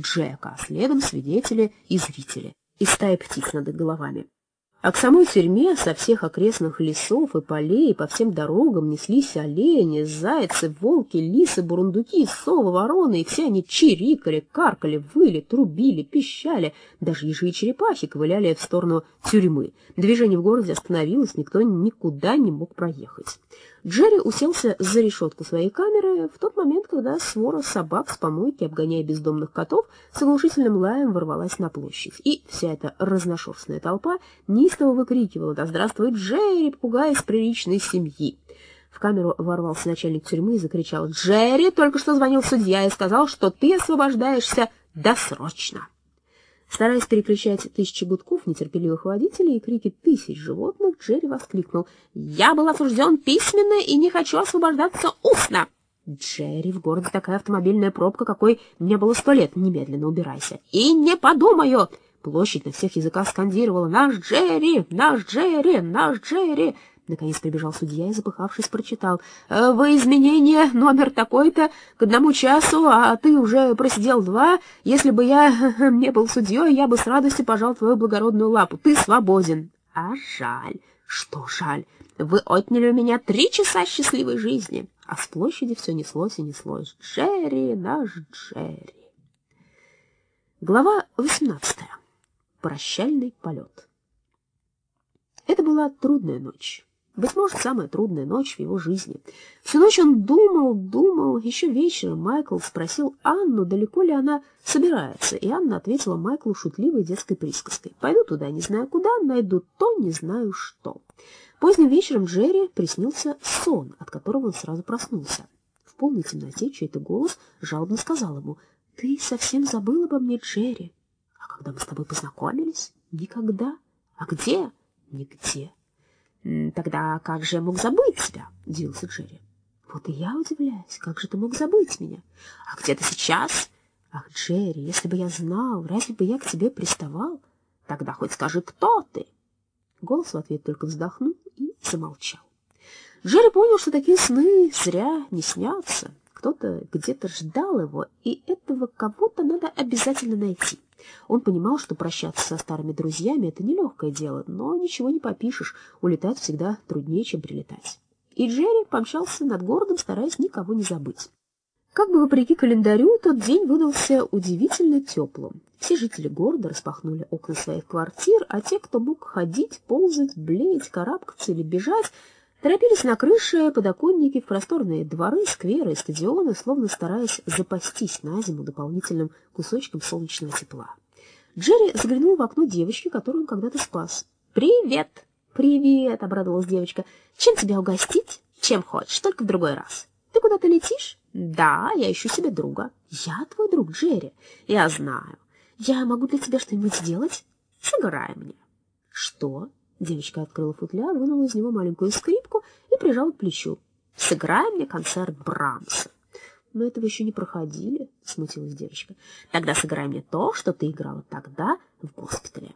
Джека, а следом свидетели и зрители, и стая птиц над их головами. А к самой тюрьме со всех окрестных лесов и полей по всем дорогам неслись олени, зайцы, волки, лисы, бурундуки, совы, вороны, и все они чирикали, каркали, выли, трубили, пищали, даже ежи и черепахи ковыляли в сторону тюрьмы. Движение в городе остановилось, никто никуда не мог проехать. Джерри уселся за решетку своей камеры в тот момент, когда свора собак с помойки, обгоняя бездомных котов, с оглушительным лаем ворвалась на площадь. И вся эта разношерстная толпа неистово выкрикивала «Да здравствует Джерри, из приличной семьи!» В камеру ворвался начальник тюрьмы и закричал «Джерри, только что звонил судья и сказал, что ты освобождаешься досрочно!» Стараясь перекричать тысячи гудков нетерпеливых водителей и крики тысяч животных, Джерри воскликнул. «Я был осужден письменно и не хочу освобождаться устно!» «Джерри, в городе такая автомобильная пробка, какой не было сто лет. Немедленно убирайся!» «И не подумаю!» Площадь на всех языках скандировала «Наш Джерри! Наш Джерри! Наш Джерри!» Наконец прибежал судья и, запыхавшись, прочитал. «Э, «Во изменение номер такой-то к одному часу, а ты уже просидел два. Если бы я не был судьей, я бы с радостью пожал твою благородную лапу. Ты свободен». «А жаль». «Что жаль? Вы отняли у меня три часа счастливой жизни». А с площади все неслось и неслось. «Джерри, наш Джерри». Глава восемнадцатая. Прощальный полет. Это была трудная ночь. Быть может, самая трудная ночь в его жизни. Всю ночь он думал, думал. Еще вечером Майкл спросил Анну, далеко ли она собирается, и Анна ответила Майклу шутливой детской присказкой. «Пойду туда, не знаю куда, найду то, не знаю что». Поздним вечером Джерри приснился сон, от которого он сразу проснулся. В полной темноте чей-то голос жалобно сказал ему, «Ты совсем забыл обо мне, Джерри. Когда мы с тобой познакомились? Никогда. А где? Нигде». «Тогда как же я мог забыть тебя?» — удивился Джерри. «Вот и я удивляюсь, как же ты мог забыть меня? А где ты сейчас?» «Ах, Джерри, если бы я знал, разве бы я к тебе приставал? Тогда хоть скажи, кто ты?» Голос в ответ только вздохнул и замолчал. Джерри понял, что такие сны зря не снятся. Кто-то где-то ждал его, и этого кого-то надо обязательно найти. Он понимал, что прощаться со старыми друзьями — это нелегкое дело, но ничего не попишешь, улетать всегда труднее, чем прилетать. И Джерри помчался над городом, стараясь никого не забыть. Как бы вопреки календарю, тот день выдался удивительно теплым. Все жители города распахнули окна своих квартир, а те, кто мог ходить, ползать, блеять, карабкаться или бежать, торопились на крыши, подоконники, в просторные дворы, скверы стадионы, словно стараясь запастись на зиму дополнительным кусочком солнечного тепла. Джерри заглянул в окно девочки, которую он когда-то спас. «Привет!» «Привет!» — обрадовалась девочка. «Чем тебя угостить?» «Чем хочешь, только в другой раз». «Ты куда-то летишь?» «Да, я ищу себе друга». «Я твой друг, Джерри». «Я знаю. Я могу для тебя что-нибудь сделать?» «Сыграй мне». «Что?» Девочка открыла футляр, вынула из него маленькую скрипку и прижала к плечу. «Сыграй мне концерт Брамса». «Мы этого еще не проходили», — смутилась девочка. «Тогда сыграй мне то, что ты играла тогда в госпитале».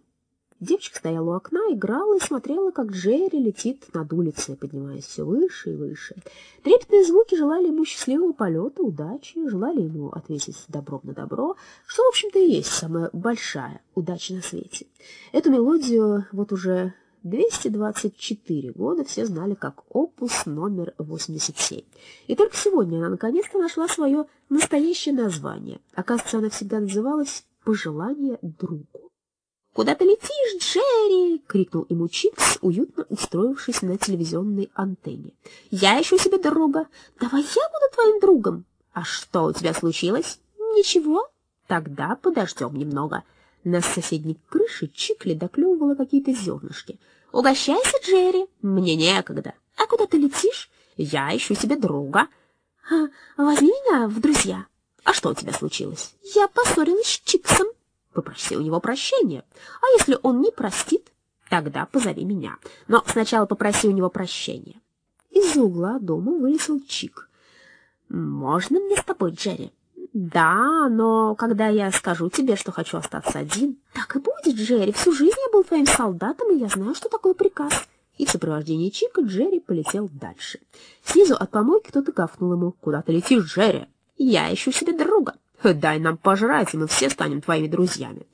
Девочка стояла у окна, играла и смотрела, как Джерри летит над улицей, поднимаясь все выше и выше. Трепетные звуки желали ему счастливого полета, удачи, желали ему ответить добром на добро, что, в общем-то, и есть самая большая удача на свете. Эту мелодию вот уже 224 года все знали как опус номер 87. И только сегодня она наконец-то нашла свое настоящее название. Оказывается, она всегда называлась «Пожелание другу». «Куда ты летишь, Джерри?» — крикнул ему Чикс, уютно устроившись на телевизионной антенне. «Я ищу себе друга. Давай я буду твоим другом. А что у тебя случилось?» «Ничего. Тогда подождем немного». На соседней крыше Чикли доклевывала какие-то зернышки. «Угощайся, Джерри. Мне некогда. А куда ты летишь? Я ищу себе друга. А, возьми меня в друзья. А что у тебя случилось? Я поссорилась с Чиксом. Попроси у него прощения. А если он не простит, тогда позови меня. Но сначала попроси у него прощения. Из-за угла дома вылезал Чик. «Можно мне с тобой, Джерри?» «Да, но когда я скажу тебе, что хочу остаться один...» «Так и будет, Джерри. Всю жизнь я был твоим солдатом, и я знаю, что такое приказ». И в сопровождении Чика Джерри полетел дальше. Снизу от помойки кто-то гафнул ему. «Куда ты летишь, Джерри?» «Я ищу себе друга». Дай нам пожрать, и мы все станем твоими друзьями.